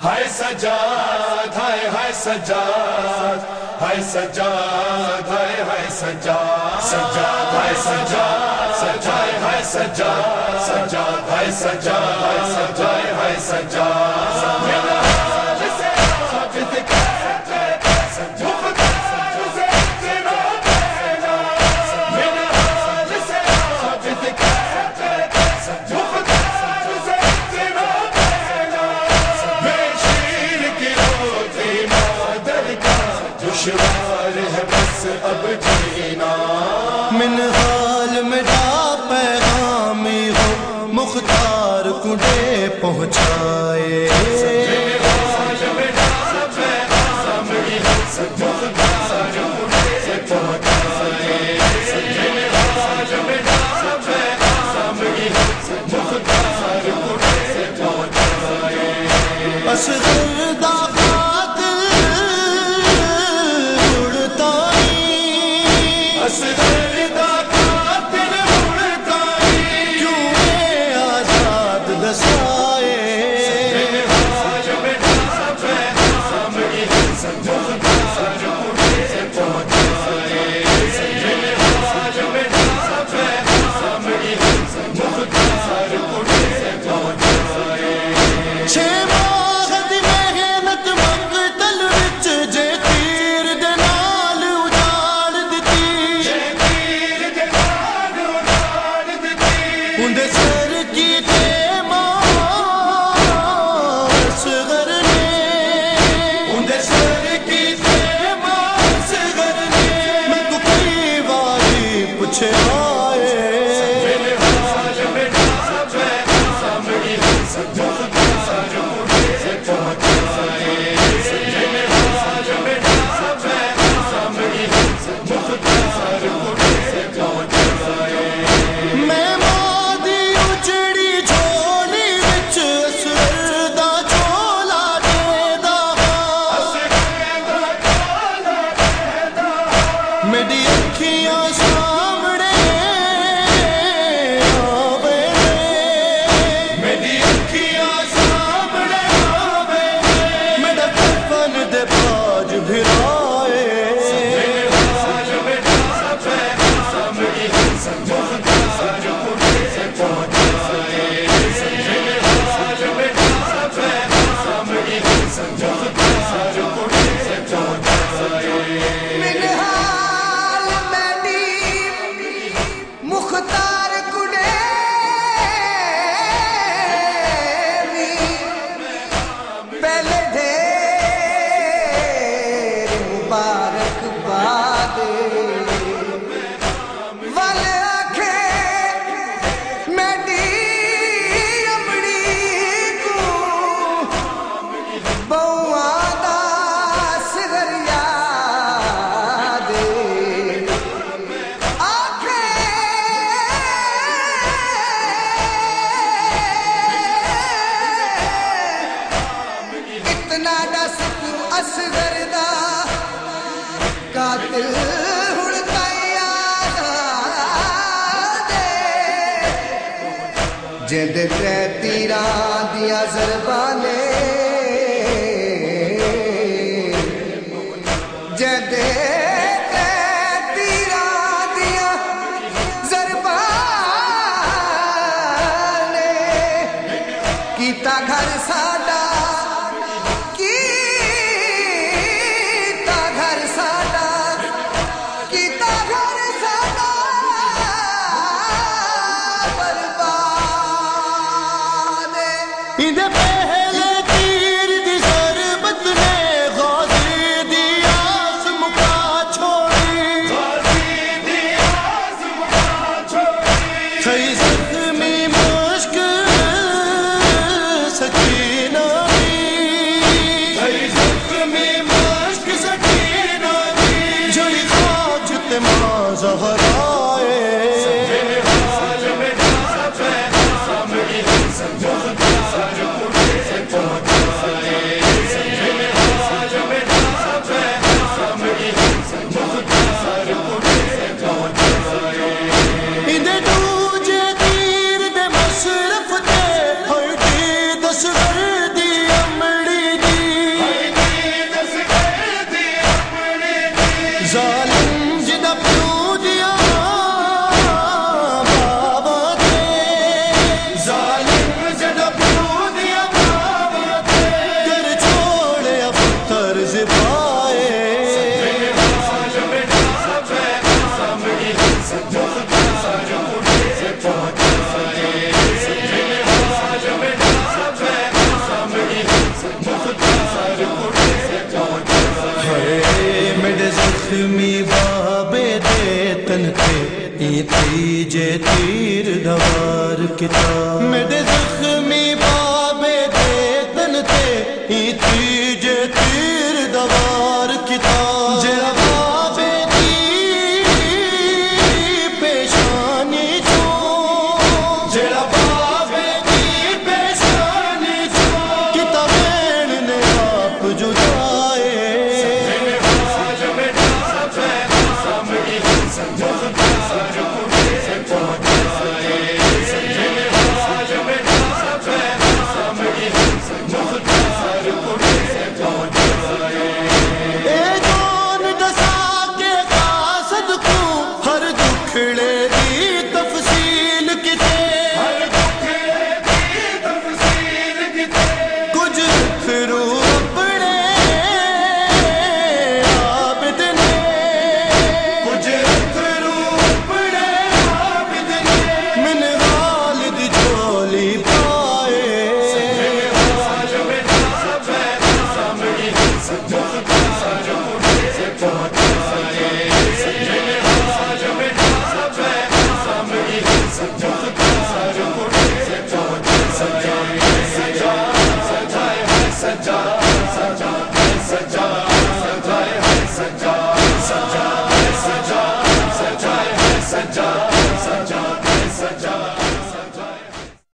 ہائے سجاد ہائے ہائے سجاد ہائے سجاد ہائے ہائے سجاد سجاد ہائے سجاد سجائے ہائے سجاد سجاد ہائے سجاد ہائے سجائے ہائے سجاد دشوار ہے بس اب جینا۔ من جد تیرا دیا زربا دے پہ تھی تیر دوار کتاب۔ میرے زخمی